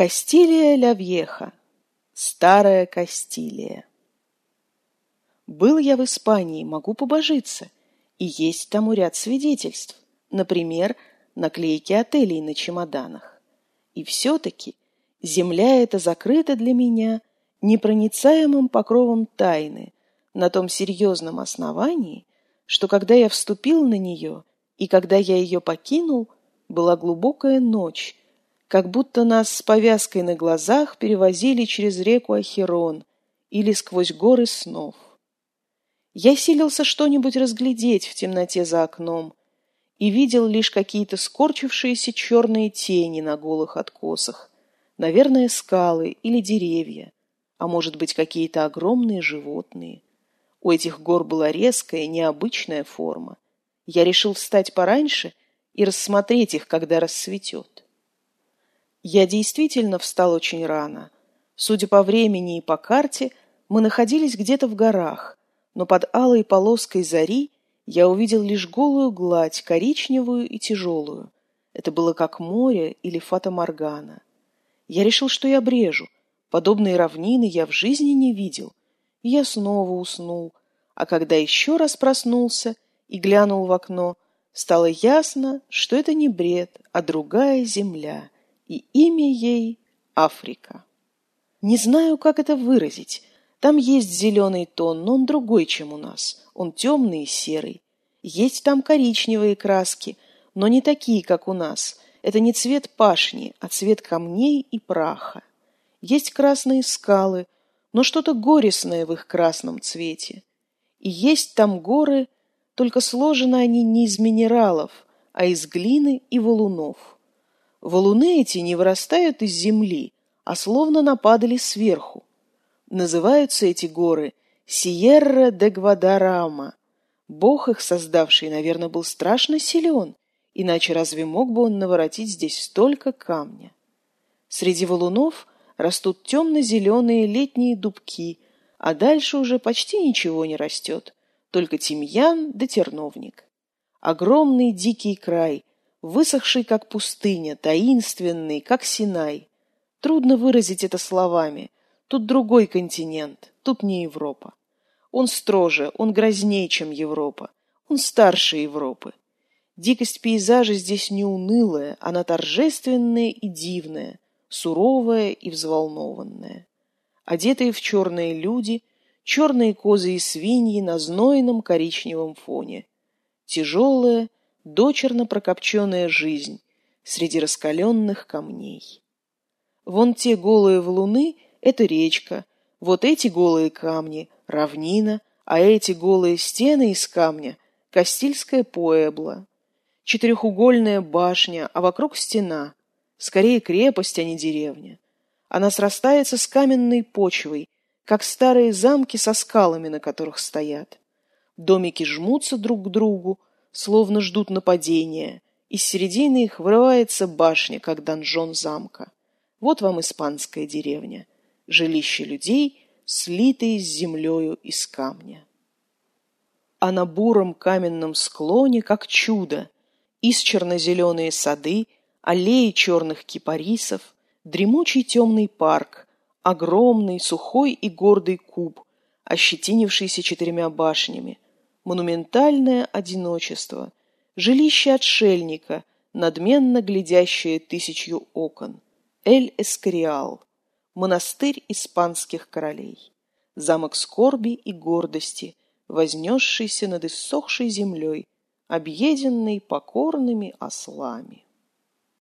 Кастилия ля Вьеха. Старая Кастилия. Был я в Испании, могу побожиться. И есть тому ряд свидетельств. Например, наклейки отелей на чемоданах. И все-таки земля эта закрыта для меня непроницаемым покровом тайны на том серьезном основании, что когда я вступил на нее и когда я ее покинул, была глубокая ночь, как будто нас с повязкой на глазах перевозили через реку Ахерон или сквозь горы снов. Я силился что-нибудь разглядеть в темноте за окном и видел лишь какие-то скорчившиеся черные тени на голых откосах, наверное, скалы или деревья, а может быть, какие-то огромные животные. У этих гор была резкая, необычная форма. Я решил встать пораньше и рассмотреть их, когда рассветет. Я действительно встал очень рано. Судя по времени и по карте, мы находились где-то в горах, но под алой полоской зари я увидел лишь голую гладь, коричневую и тяжелую. Это было как море или фата-моргана. Я решил, что я брежу. Подобные равнины я в жизни не видел. И я снова уснул. А когда еще раз проснулся и глянул в окно, стало ясно, что это не бред, а другая земля — и имя ей Африка. Не знаю, как это выразить. Там есть зеленый тон, но он другой, чем у нас. Он темный и серый. Есть там коричневые краски, но не такие, как у нас. Это не цвет пашни, а цвет камней и праха. Есть красные скалы, но что-то горестное в их красном цвете. И есть там горы, только сложены они не из минералов, а из глины и валунов. Валуны эти не вырастают из земли, а словно нападали сверху. Называются эти горы Сиерра де Гвадарама. Бог их создавший, наверное, был страшно силен, иначе разве мог бы он наворотить здесь столько камня? Среди валунов растут темно-зеленые летние дубки, а дальше уже почти ничего не растет, только тимьян да терновник. Огромный дикий край, высохший, как пустыня, таинственный, как Синай. Трудно выразить это словами. Тут другой континент, тут не Европа. Он строже, он грознее, чем Европа. Он старше Европы. Дикость пейзажа здесь не унылая, она торжественная и дивная, суровая и взволнованная. Одетые в черные люди, черные козы и свиньи на знойном коричневом фоне. Тяжелая, дочерно прокопченная жизнь среди раскаленных камней. Вон те голые валуны — это речка, вот эти голые камни — равнина, а эти голые стены из камня — Кастильская Пуэбла. Четырехугольная башня, а вокруг стена. Скорее крепость, а не деревня. Она срастается с каменной почвой, как старые замки со скалами, на которых стоят. Домики жмутся друг к другу, словно ждут нападения. Из середины их вырывается башня, как донжон замка. Вот вам испанская деревня. Жилище людей, слитые с землею из камня. А на буром каменном склоне, как чудо, из черно-зеленые сады, аллеи черных кипарисов, дремучий темный парк, огромный, сухой и гордый куб, ощетинившийся четырьмя башнями, монументальное одиночество, жилище отшельника, надменно глядящее тысячью окон, Эль-Эскориал, монастырь испанских королей, замок скорби и гордости, вознесшийся над иссохшей землей, объеденный покорными ослами.